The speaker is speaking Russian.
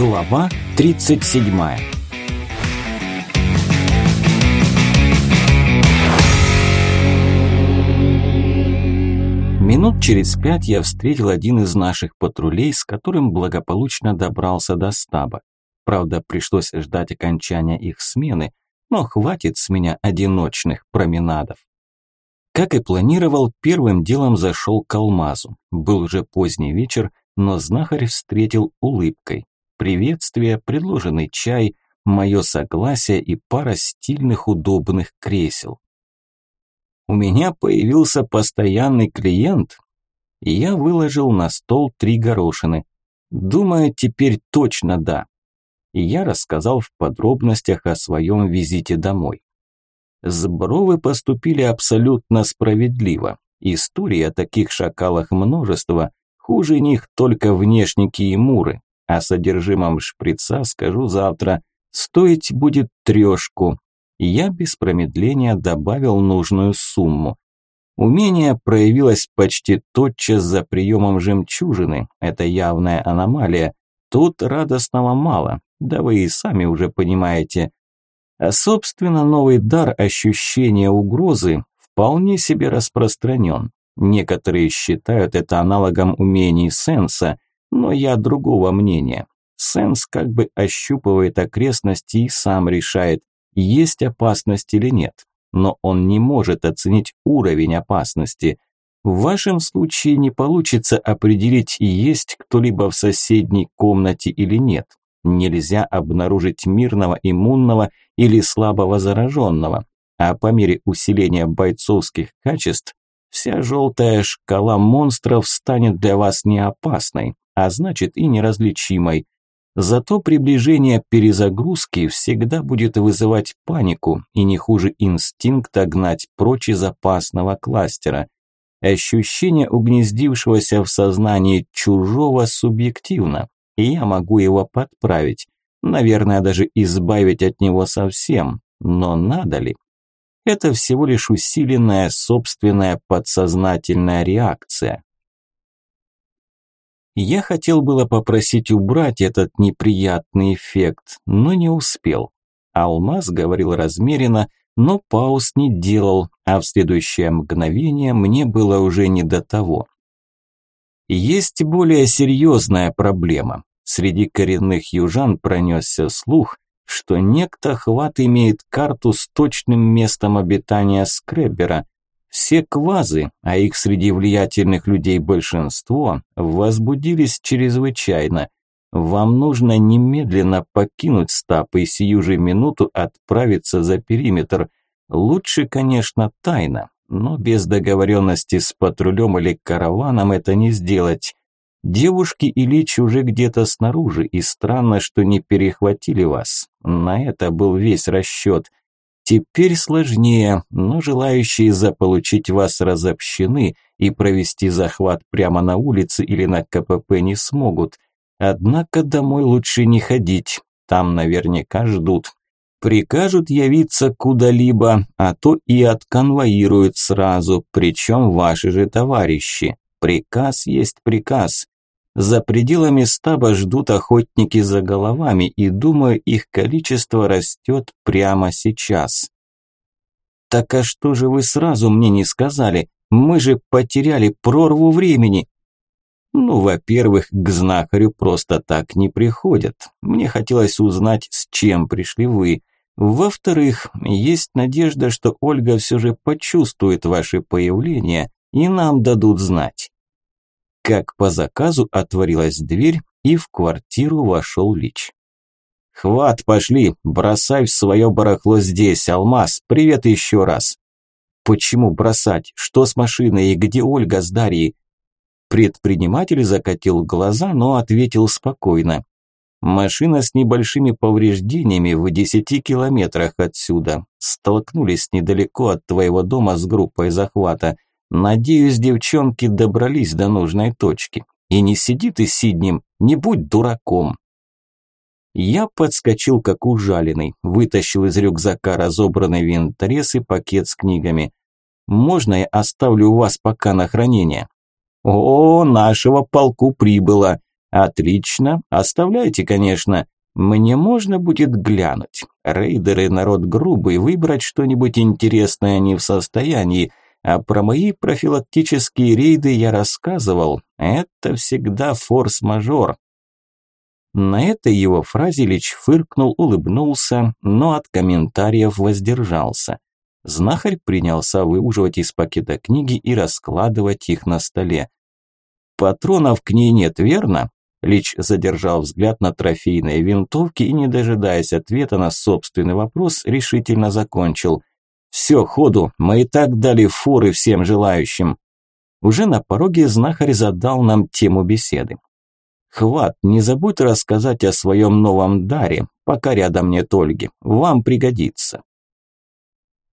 Глава 37 Минут через пять я встретил один из наших патрулей, с которым благополучно добрался до стаба. Правда, пришлось ждать окончания их смены, но хватит с меня одиночных променадов. Как и планировал, первым делом зашел к алмазу. Был уже поздний вечер, но знахарь встретил улыбкой. Приветствие, предложенный чай, мое согласие и пара стильных удобных кресел. У меня появился постоянный клиент, и я выложил на стол три горошины. Думаю, теперь точно да. И я рассказал в подробностях о своем визите домой. Сбровы поступили абсолютно справедливо. Истории о таких шакалах множество, хуже них только внешники и муры. О содержимом шприца скажу завтра. Стоить будет трешку. Я без промедления добавил нужную сумму. Умение проявилось почти тотчас за приемом жемчужины. Это явная аномалия. Тут радостного мало, да вы и сами уже понимаете. А собственно новый дар ощущения угрозы вполне себе распространен. Некоторые считают это аналогом умений сенса, но я другого мнения. Сенс как бы ощупывает окрестности и сам решает, есть опасность или нет. Но он не может оценить уровень опасности. В вашем случае не получится определить, есть кто-либо в соседней комнате или нет. Нельзя обнаружить мирного, иммунного или слабого зараженного. А по мере усиления бойцовских качеств, вся желтая шкала монстров станет для вас не опасной, а значит и неразличимой. Зато приближение перезагрузки всегда будет вызывать панику и не хуже инстинкта гнать прочь из опасного кластера. Ощущение угнездившегося в сознании чужого субъективно, и я могу его подправить. Наверное, даже избавить от него совсем. Но надо ли? Это всего лишь усиленная собственная подсознательная реакция. Я хотел было попросить убрать этот неприятный эффект, но не успел. Алмаз говорил размеренно, но пауз не делал, а в следующее мгновение мне было уже не до того. Есть более серьезная проблема. Среди коренных южан пронесся слух, что некто Хват имеет карту с точным местом обитания Скреббера. Все квазы, а их среди влиятельных людей большинство, возбудились чрезвычайно. Вам нужно немедленно покинуть стап и сию же минуту отправиться за периметр. Лучше, конечно, тайно, но без договоренности с патрулем или караваном это не сделать. Девушки и Лич уже где-то снаружи, и странно, что не перехватили вас. На это был весь расчет. Теперь сложнее, но желающие заполучить вас разобщены и провести захват прямо на улице или на КПП не смогут. Однако домой лучше не ходить, там наверняка ждут. Прикажут явиться куда-либо, а то и отконвоируют сразу, причем ваши же товарищи. Приказ есть приказ. За пределами стаба ждут охотники за головами, и, думаю, их количество растет прямо сейчас. Так а что же вы сразу мне не сказали? Мы же потеряли прорву времени. Ну, во-первых, к знахарю просто так не приходят. Мне хотелось узнать, с чем пришли вы. Во-вторых, есть надежда, что Ольга все же почувствует ваше появление и нам дадут знать. Как по заказу отворилась дверь, и в квартиру вошел Лич. «Хват, пошли, бросай свое барахло здесь, Алмаз, привет еще раз». «Почему бросать? Что с машиной и где Ольга с Дарьей?» Предприниматель закатил глаза, но ответил спокойно. Машина с небольшими повреждениями в десяти километрах отсюда. Столкнулись недалеко от твоего дома с группой захвата. Надеюсь, девчонки добрались до нужной точки. И не сиди ты сиднем, не будь дураком. Я подскочил как ужаленный, вытащил из рюкзака разобранный винторез и пакет с книгами. «Можно я оставлю у вас пока на хранение?» «О, нашего полку прибыло!» Отлично, оставляйте, конечно. Мне можно будет глянуть. Рейдеры народ грубый, выбрать что-нибудь интересное не в состоянии. А про мои профилактические рейды я рассказывал. Это всегда форс-мажор. На этой его фразе Лич фыркнул, улыбнулся, но от комментариев воздержался. Знахарь принялся выуживать из пакета книги и раскладывать их на столе. «Патронов к ней нет, верно?» Лич задержал взгляд на трофейные винтовки и, не дожидаясь ответа на собственный вопрос, решительно закончил. «Все, ходу, мы и так дали форы всем желающим». Уже на пороге знахарь задал нам тему беседы. «Хват, не забудь рассказать о своем новом даре, пока рядом нет Ольги, вам пригодится».